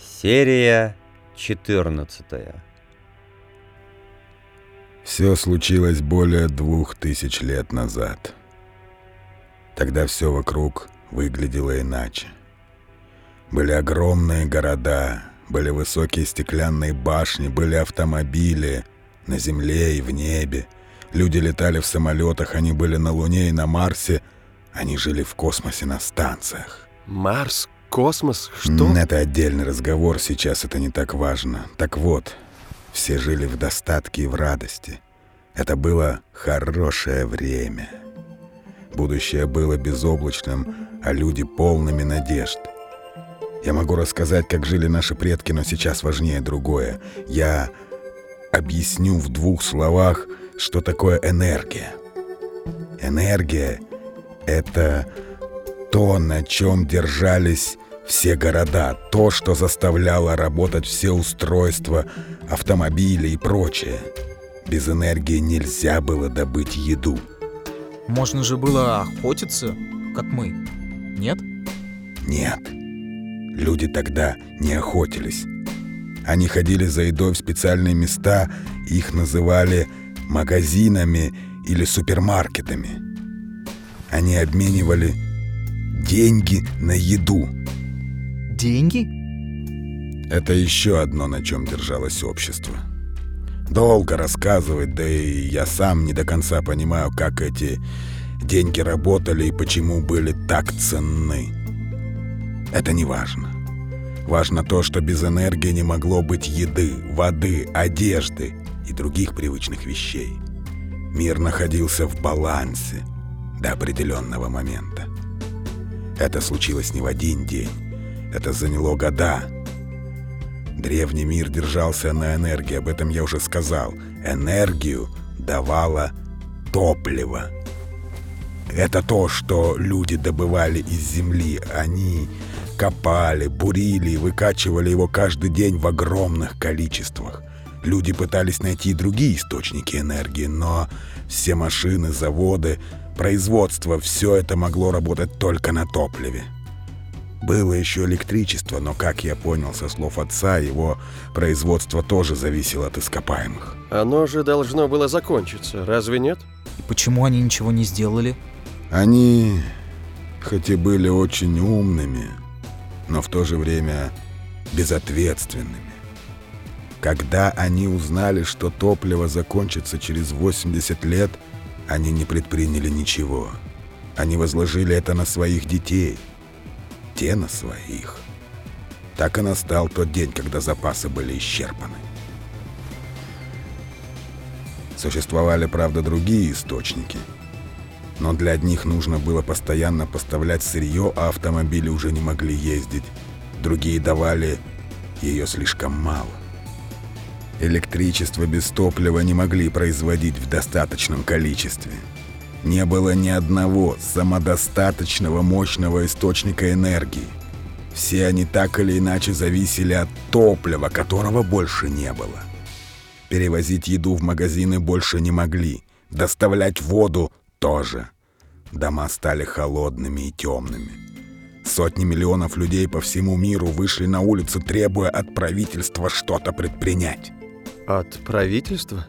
Серия 14 Все случилось более двух тысяч лет назад. Тогда все вокруг выглядело иначе. Были огромные города, были высокие стеклянные башни, были автомобили на земле и в небе. Люди летали в самолетах, они были на Луне и на Марсе, они жили в космосе на станциях. Марс, космос, что? Это отдельный разговор, сейчас это не так важно. Так вот, все жили в достатке и в радости. Это было хорошее время. Будущее было безоблачным, а люди полными надежд. Я могу рассказать, как жили наши предки, но сейчас важнее другое. Я объясню в двух словах, что такое энергия. Энергия — это то, на чем держались все города, то, что заставляло работать все устройства, автомобили и прочее. Без энергии нельзя было добыть еду. Можно же было охотиться, как мы. Нет? Нет. Люди тогда не охотились. Они ходили за едой в специальные места, их называли магазинами или супермаркетами. Они обменивали деньги на еду. Деньги? Это еще одно, на чем держалось общество. Долго рассказывать, да и я сам не до конца понимаю, как эти деньги работали и почему были так ценны. Это не важно. Важно то, что без энергии не могло быть еды, воды, одежды и других привычных вещей. Мир находился в балансе до определенного момента. Это случилось не в один день. Это заняло года. Древний мир держался на энергии, об этом я уже сказал. Энергию давало топливо. Это то, что люди добывали из земли. Они копали, бурили и выкачивали его каждый день в огромных количествах. Люди пытались найти другие источники энергии, но все машины, заводы, производство — все это могло работать только на топливе. Было еще электричество, но, как я понял со слов отца, его производство тоже зависело от ископаемых. Оно же должно было закончиться, разве нет? И почему они ничего не сделали? Они, хоть и были очень умными, но в то же время безответственными. Когда они узнали, что топливо закончится через 80 лет, они не предприняли ничего. Они возложили это на своих детей. Те на своих. Так и настал тот день, когда запасы были исчерпаны. Существовали, правда, другие источники. Но для одних нужно было постоянно поставлять сырье, а автомобили уже не могли ездить. Другие давали ее слишком мало. Электричество без топлива не могли производить в достаточном количестве. Не было ни одного самодостаточного мощного источника энергии. Все они так или иначе зависели от топлива, которого больше не было. Перевозить еду в магазины больше не могли. Доставлять воду тоже. Дома стали холодными и темными. Сотни миллионов людей по всему миру вышли на улицу, требуя от правительства что-то предпринять. От правительства?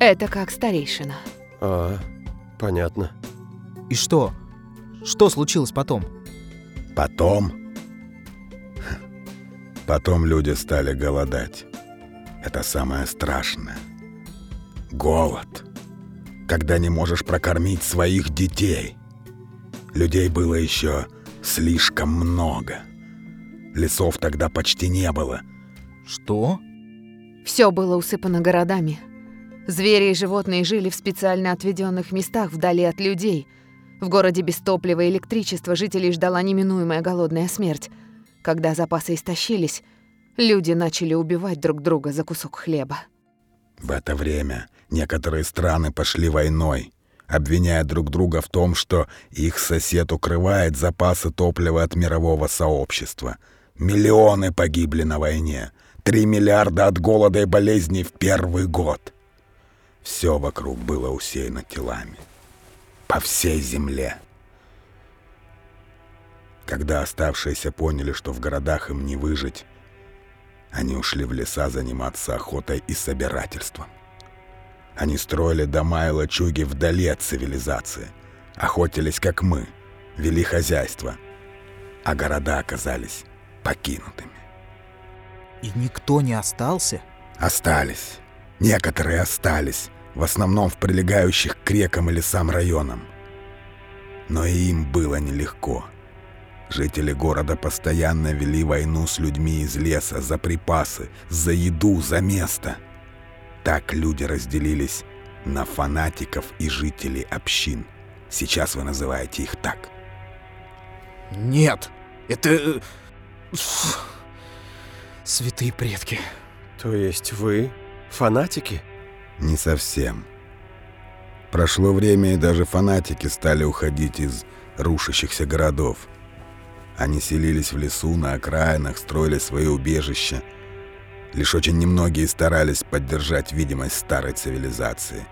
Это как старейшина. А, понятно. И что? Что случилось потом? Потом... Потом люди стали голодать. Это самое страшное. Голод. Когда не можешь прокормить своих детей. Людей было еще слишком много. Лесов тогда почти не было. Что? Все было усыпано городами. Звери и животные жили в специально отведенных местах вдали от людей. В городе без топлива и электричества жителей ждала неминуемая голодная смерть. Когда запасы истощились, люди начали убивать друг друга за кусок хлеба. В это время некоторые страны пошли войной, обвиняя друг друга в том, что их сосед укрывает запасы топлива от мирового сообщества. Миллионы погибли на войне. Три миллиарда от голода и болезней в первый год. Все вокруг было усеяно телами. По всей земле. Когда оставшиеся поняли, что в городах им не выжить, они ушли в леса заниматься охотой и собирательством. Они строили дома и лачуги вдали от цивилизации, охотились, как мы, вели хозяйство, а города оказались покинутыми. И никто не остался? Остались. Некоторые остались, в основном в прилегающих к рекам и лесам районам. Но и им было нелегко. Жители города постоянно вели войну с людьми из леса за припасы, за еду, за место. Так люди разделились на фанатиков и жителей общин. Сейчас вы называете их так. Нет, это... Святые предки. То есть вы фанатики? Не совсем. Прошло время, и даже фанатики стали уходить из рушащихся городов. Они селились в лесу, на окраинах, строили свои убежища. Лишь очень немногие старались поддержать видимость старой цивилизации.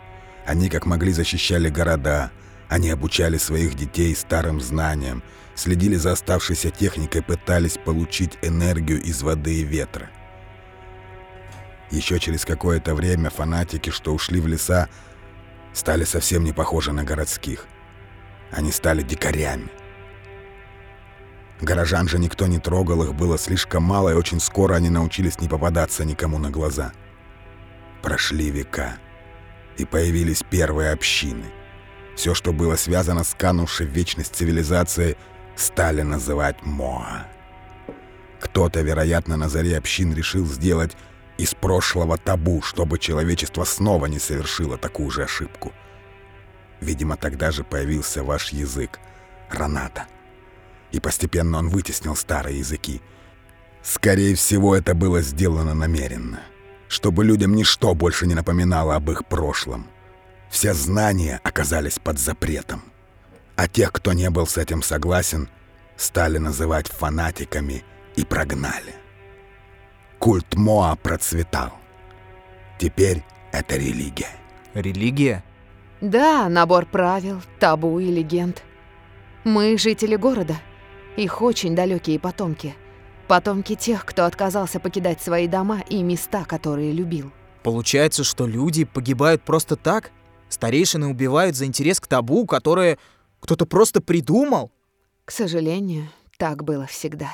Они как могли защищали города, они обучали своих детей старым знаниям, следили за оставшейся техникой, пытались получить энергию из воды и ветра. Еще через какое-то время фанатики, что ушли в леса, стали совсем не похожи на городских. Они стали дикарями. Горожан же никто не трогал, их было слишком мало, и очень скоро они научились не попадаться никому на глаза. Прошли века, и появились первые общины. Все, что было связано с канувшей в вечность цивилизацией, стали называть Моа. Кто-то, вероятно, на заре общин решил сделать из прошлого табу, чтобы человечество снова не совершило такую же ошибку. Видимо, тогда же появился ваш язык, Раната. И постепенно он вытеснил старые языки. Скорее всего, это было сделано намеренно, чтобы людям ничто больше не напоминало об их прошлом. Все знания оказались под запретом. А тех, кто не был с этим согласен, стали называть фанатиками и прогнали. Культ Моа процветал. Теперь это религия. Религия? Да, набор правил, табу и легенд. Мы жители города. Их очень далекие потомки. Потомки тех, кто отказался покидать свои дома и места, которые любил. Получается, что люди погибают просто так? Старейшины убивают за интерес к табу, которое кто-то просто придумал? К сожалению, так было всегда.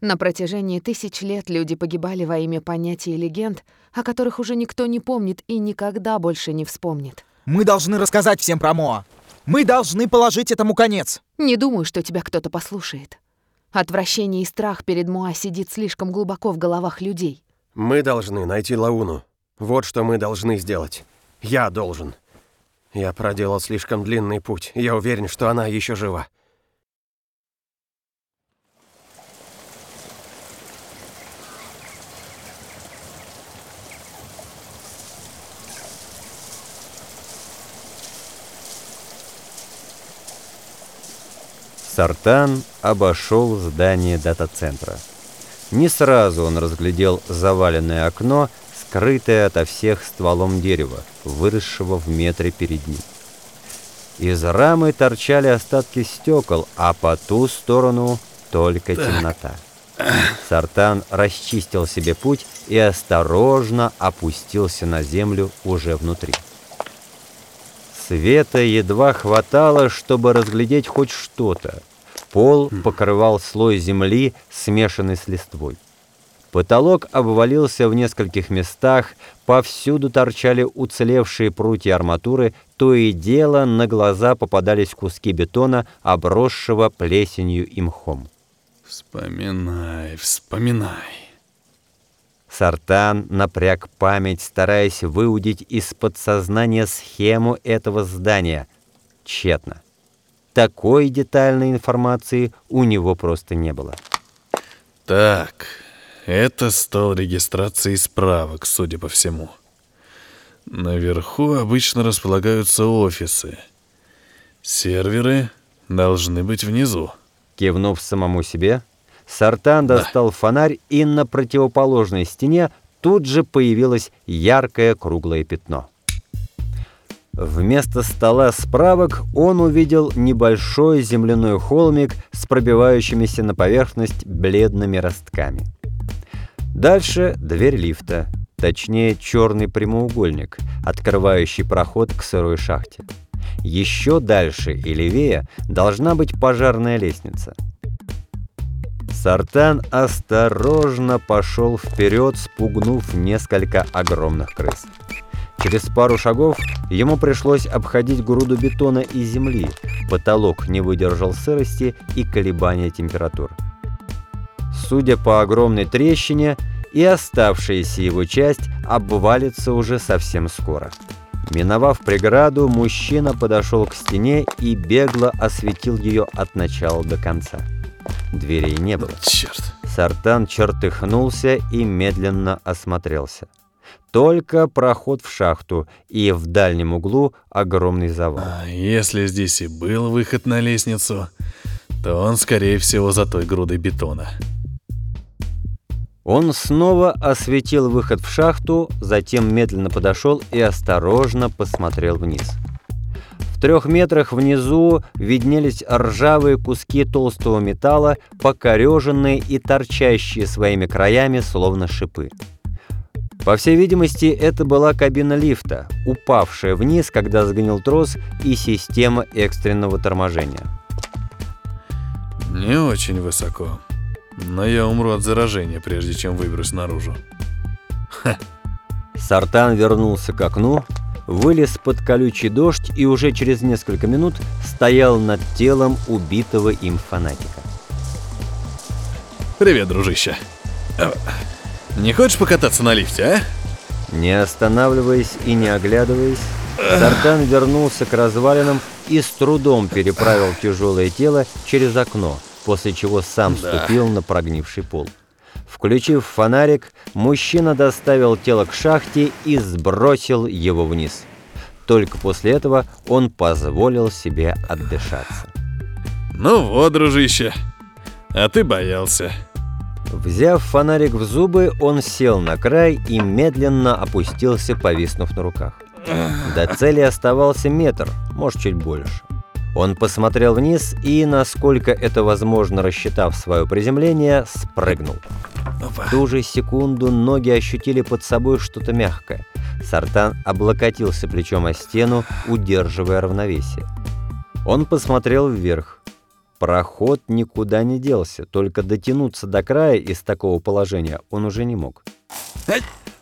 На протяжении тысяч лет люди погибали во имя понятий и легенд, о которых уже никто не помнит и никогда больше не вспомнит. Мы должны рассказать всем про Моа. Мы должны положить этому конец. Не думаю, что тебя кто-то послушает. Отвращение и страх перед Муа сидит слишком глубоко в головах людей. Мы должны найти Лауну. Вот что мы должны сделать. Я должен. Я проделал слишком длинный путь. Я уверен, что она еще жива. Сартан обошел здание дата-центра. Не сразу он разглядел заваленное окно, скрытое ото всех стволом дерева, выросшего в метре перед ним. Из рамы торчали остатки стекол, а по ту сторону только темнота. Сартан расчистил себе путь и осторожно опустился на землю уже внутри. Света едва хватало, чтобы разглядеть хоть что-то. Пол покрывал слой земли, смешанный с листвой. Потолок обвалился в нескольких местах, повсюду торчали уцелевшие прутья арматуры, то и дело на глаза попадались куски бетона, обросшего плесенью и мхом. Вспоминай, вспоминай. Сартан напряг память, стараясь выудить из подсознания схему этого здания. Тщетно. Такой детальной информации у него просто не было. Так, это стол регистрации справок, судя по всему. Наверху обычно располагаются офисы. Серверы должны быть внизу. Кивнув самому себе, Сартан достал фонарь, и на противоположной стене тут же появилось яркое круглое пятно. Вместо стола справок он увидел небольшой земляной холмик с пробивающимися на поверхность бледными ростками. Дальше дверь лифта, точнее черный прямоугольник, открывающий проход к сырой шахте. Еще дальше и левее должна быть пожарная лестница. Сартан осторожно пошел вперед, спугнув несколько огромных крыс. Через пару шагов ему пришлось обходить груду бетона и земли. Потолок не выдержал сырости и колебания температур. Судя по огромной трещине, и оставшаяся его часть обвалится уже совсем скоро. Миновав преграду, мужчина подошел к стене и бегло осветил ее от начала до конца. Дверей не было. Черт. Сартан чертыхнулся и медленно осмотрелся. Только проход в шахту и в дальнем углу огромный завал. А если здесь и был выход на лестницу, то он, скорее всего, за той грудой бетона. Он снова осветил выход в шахту, затем медленно подошел и осторожно посмотрел вниз. В трех метрах внизу виднелись ржавые куски толстого металла, покореженные и торчащие своими краями, словно шипы. По всей видимости, это была кабина лифта, упавшая вниз, когда сгнил трос и система экстренного торможения. Не очень высоко. Но я умру от заражения, прежде чем выберусь наружу. Сартан вернулся к окну, вылез под колючий дождь и уже через несколько минут стоял над телом убитого им фанатика. Привет, дружище. А, Не хочешь покататься на лифте, а? Не останавливаясь и не оглядываясь, Сартан вернулся к развалинам и с трудом переправил тяжелое тело через окно, после чего сам Да. ступил на прогнивший пол. Включив фонарик, мужчина доставил тело к шахте и сбросил его вниз. Только после этого он позволил себе отдышаться. Ну вот, дружище. А ты боялся. Взяв фонарик в зубы, он сел на край и медленно опустился, повиснув на руках. До цели оставался метр, может, чуть больше. Он посмотрел вниз и, насколько это возможно, рассчитав свое приземление, спрыгнул. В ту же секунду ноги ощутили под собой что-то мягкое. Сартан облокотился плечом о стену, удерживая равновесие. Он посмотрел вверх. Проход никуда не делся, только дотянуться до края из такого положения он уже не мог.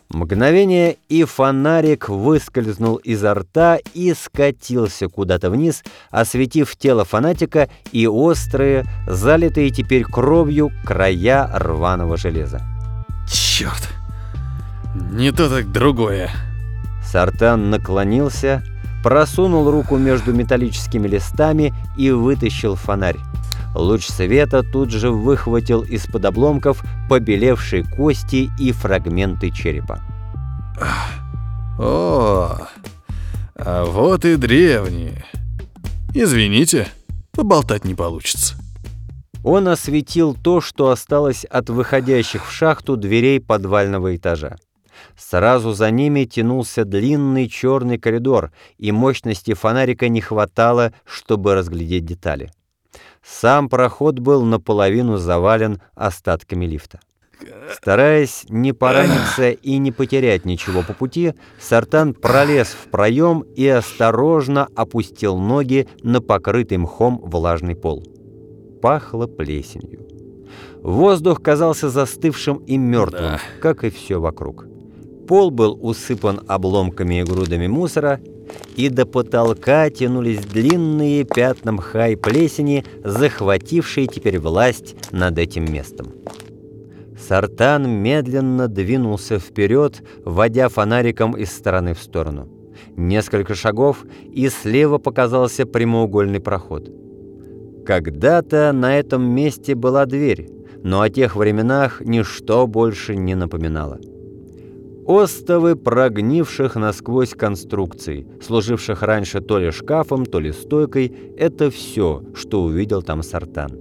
Мгновение, и фонарик выскользнул изо рта и скатился куда-то вниз, осветив тело фанатика и острые, залитые теперь кровью края рваного железа. Черт. Не то так другое. Сартан наклонился, просунул руку между металлическими листами и вытащил фонарь. Луч света тут же выхватил из-под обломков побелевшие кости и фрагменты черепа. О, а вот и древние. Извините, поболтать не получится. Он осветил то, что осталось от выходящих в шахту дверей подвального этажа. Сразу за ними тянулся длинный черный коридор, и мощности фонарика не хватало, чтобы разглядеть детали. Сам проход был наполовину завален остатками лифта. Стараясь не пораниться и не потерять ничего по пути, Сартан пролез в проем и осторожно опустил ноги на покрытый мхом влажный пол. Пахло плесенью. Воздух казался застывшим и мертвым, Да. как и все вокруг. Пол был усыпан обломками и грудами мусора, и до потолка тянулись длинные пятна мха и плесени, захватившие теперь власть над этим местом. Сартан медленно двинулся вперед, водя фонариком из стороны в сторону. Несколько шагов, и слева показался прямоугольный проход. Когда-то на этом месте была дверь, но о тех временах ничто больше не напоминало. Остовы прогнивших насквозь конструкций, служивших раньше то ли шкафом, то ли стойкой, это все, что увидел там Сартан.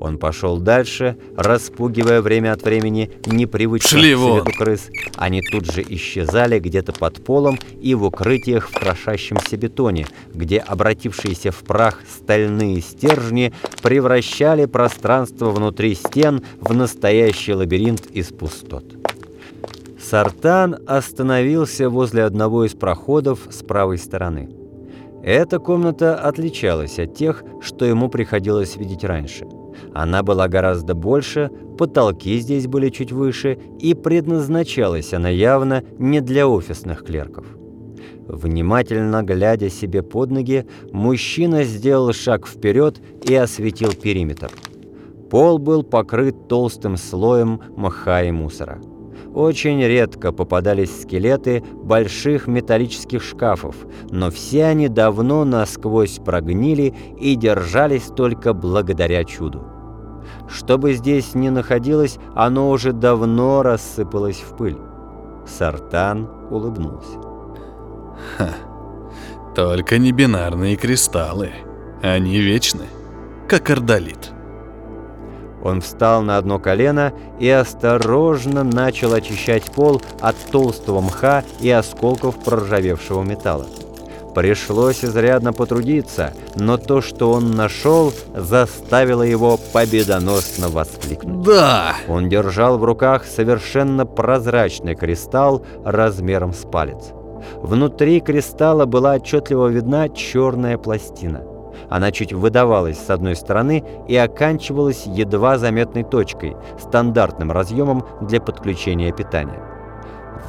Он пошел дальше, распугивая время от времени непривычных Шли к свету крыс. Они тут же исчезали где-то под полом и в укрытиях в крошащемся бетоне, где обратившиеся в прах стальные стержни превращали пространство внутри стен в настоящий лабиринт из пустот. Сартан остановился возле одного из проходов с правой стороны. Эта комната отличалась от тех, что ему приходилось видеть раньше. Она была гораздо больше, потолки здесь были чуть выше, и предназначалась она явно не для офисных клерков. Внимательно глядя себе под ноги, мужчина сделал шаг вперед и осветил периметр. Пол был покрыт толстым слоем мха и мусора. Очень редко попадались скелеты больших металлических шкафов, но все они давно насквозь прогнили и держались только благодаря чуду. Что бы здесь ни находилось, оно уже давно рассыпалось в пыль. Сартан улыбнулся. Только не бинарные кристаллы. Они вечны, как ордолит. Он встал на одно колено и осторожно начал очищать пол от толстого мха и осколков проржавевшего металла. Пришлось изрядно потрудиться, но то, что он нашел, заставило его победоносно воскликнуть. Да! Он держал в руках совершенно прозрачный кристалл размером с палец. Внутри кристалла была отчетливо видна черная пластина. Она чуть выдавалась с одной стороны и оканчивалась едва заметной точкой, стандартным разъемом для подключения питания.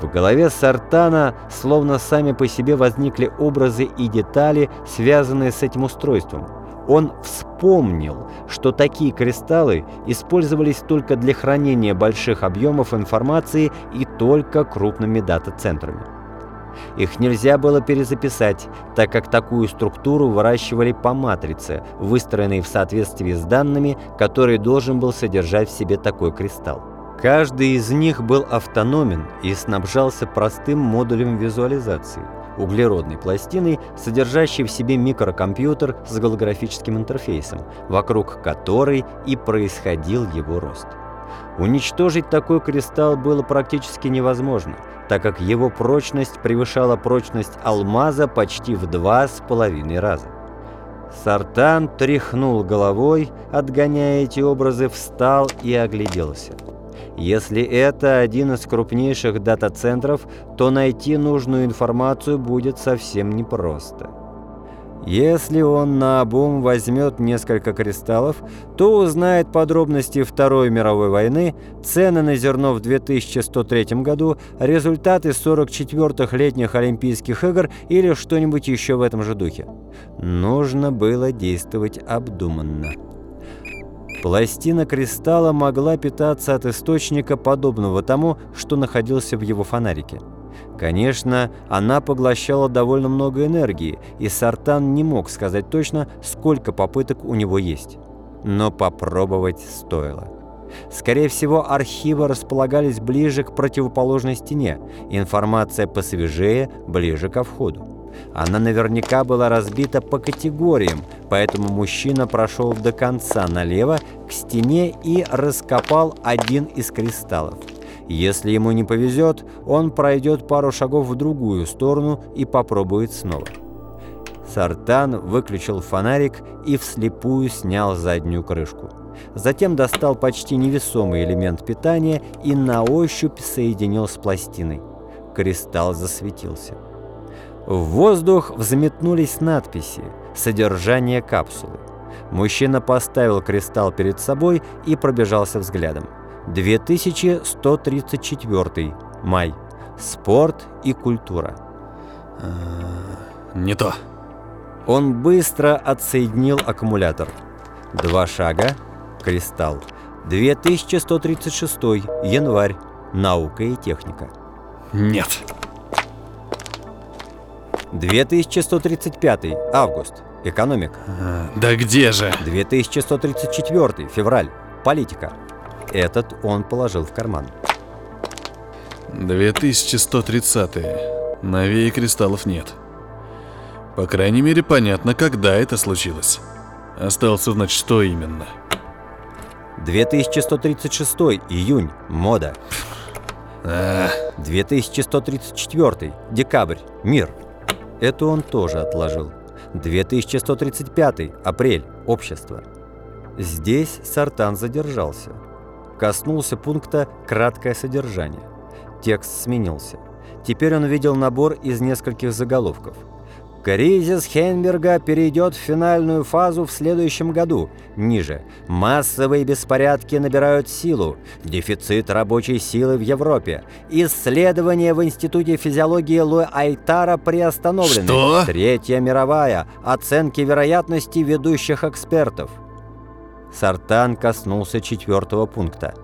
В голове Сартана словно сами по себе возникли образы и детали, связанные с этим устройством. Он вспомнил, что такие кристаллы использовались только для хранения больших объемов информации и только крупными дата-центрами. Их нельзя было перезаписать, так как такую структуру выращивали по матрице, выстроенной в соответствии с данными, которые должен был содержать в себе такой кристалл. Каждый из них был автономен и снабжался простым модулем визуализации – углеродной пластиной, содержащей в себе микрокомпьютер с голографическим интерфейсом, вокруг которой и происходил его рост. Уничтожить такой кристалл было практически невозможно, так как его прочность превышала прочность алмаза почти в два с половиной раза. Сартан тряхнул головой, отгоняя эти образы, встал и огляделся. Если это один из крупнейших дата-центров, то найти нужную информацию будет совсем непросто. Если он наобум возьмет несколько кристаллов, то узнает подробности Второй мировой войны, цены на зерно в 2103 году, результаты 44-х летних Олимпийских игр или что-нибудь еще в этом же духе. Нужно было действовать обдуманно. Пластина кристалла могла питаться от источника, подобного тому, что находился в его фонарике. Конечно, она поглощала довольно много энергии, и Сартан не мог сказать точно, сколько попыток у него есть. Но попробовать стоило. Скорее всего, архивы располагались ближе к противоположной стене, информация посвежее, ближе ко входу. Она наверняка была разбита по категориям, поэтому мужчина прошел до конца налево к стене и раскопал один из кристаллов. Если ему не повезет, он пройдет пару шагов в другую сторону и попробует снова. Сартан выключил фонарик и вслепую снял заднюю крышку. Затем достал почти невесомый элемент питания и на ощупь соединил с пластиной. Кристалл засветился. В воздух взметнулись надписи «Содержание капсулы». Мужчина поставил кристалл перед собой и пробежался взглядом. 2134 май. Спорт и культура. Не то. Он быстро отсоединил аккумулятор. Два шага. Кристалл. 2136 январь. Наука и техника. Нет. 2135 август. Экономика. А, Да где же? 2134 февраль. Политика. Этот он положил в карман. 2130. Новее кристаллов нет. По крайней мере, понятно, когда это случилось. Осталось узнать, что именно. 2136 июнь. Мода. А, 2134 декабрь. Мир. Это он тоже отложил. 2135 апрель. Общество. Здесь Сартан задержался. Коснулся пункта «Краткое содержание». Текст сменился. Теперь он видел набор из нескольких заголовков. Кризис Хенберга перейдет в финальную фазу в следующем году. Ниже. Массовые беспорядки набирают силу. Дефицит рабочей силы в Европе. Исследования в Институте физиологии Луи Айтара приостановлены. Что? Третья мировая. Оценки вероятности ведущих экспертов. Сартан коснулся четвертого пункта.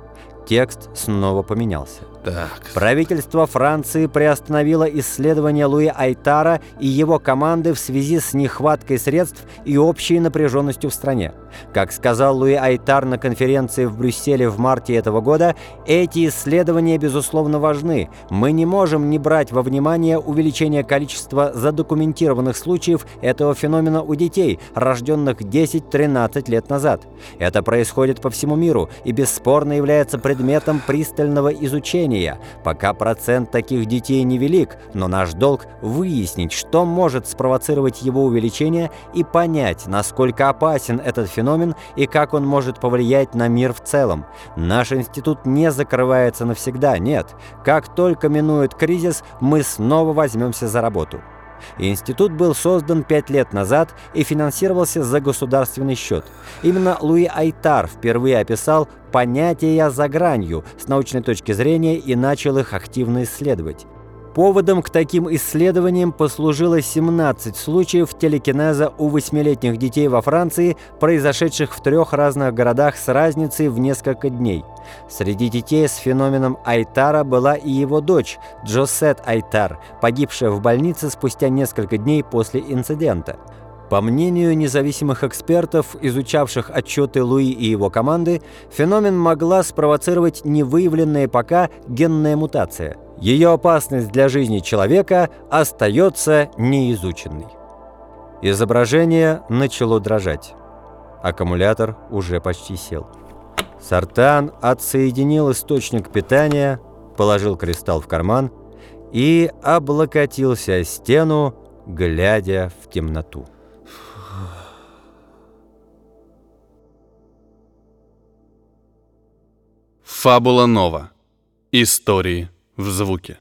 Текст снова поменялся. так. Правительство Франции приостановило исследования Луи Айтара и его команды в связи с нехваткой средств и общей напряженностью в стране. Как сказал Луи Айтар на конференции в Брюсселе в марте этого года, эти исследования, безусловно, важны. Мы не можем не брать во внимание увеличение количества задокументированных случаев этого феномена у детей, рожденных 10-13 лет назад. Это происходит по всему миру и бесспорно является предметом пристального изучения. Пока процент таких детей невелик, но наш долг выяснить, что может спровоцировать его увеличение и понять, насколько опасен этот феномен и как он может повлиять на мир в целом. Наш институт не закрывается навсегда, нет. Как только минует кризис, мы снова возьмемся за работу. Институт был создан пять лет назад и финансировался за государственный счет. Именно Луи Айтар впервые описал понятия за гранью с научной точки зрения и начал их активно исследовать. Поводом к таким исследованиям послужило 17 случаев телекинеза у восьмилетних детей во Франции, произошедших в трех разных городах с разницей в несколько дней. Среди детей с феноменом Айтара была и его дочь, Джосет Айтар, погибшая в больнице спустя несколько дней после инцидента. По мнению независимых экспертов, изучавших отчеты Луи и его команды, феномен могла спровоцировать невыявленная пока генная мутация. Ее опасность для жизни человека остается неизученной. Изображение начало дрожать. Аккумулятор уже почти сел. Сартан отсоединил источник питания, положил кристалл в карман и облокотился о стену, глядя в темноту. Фабула Нова. Истории в звуке.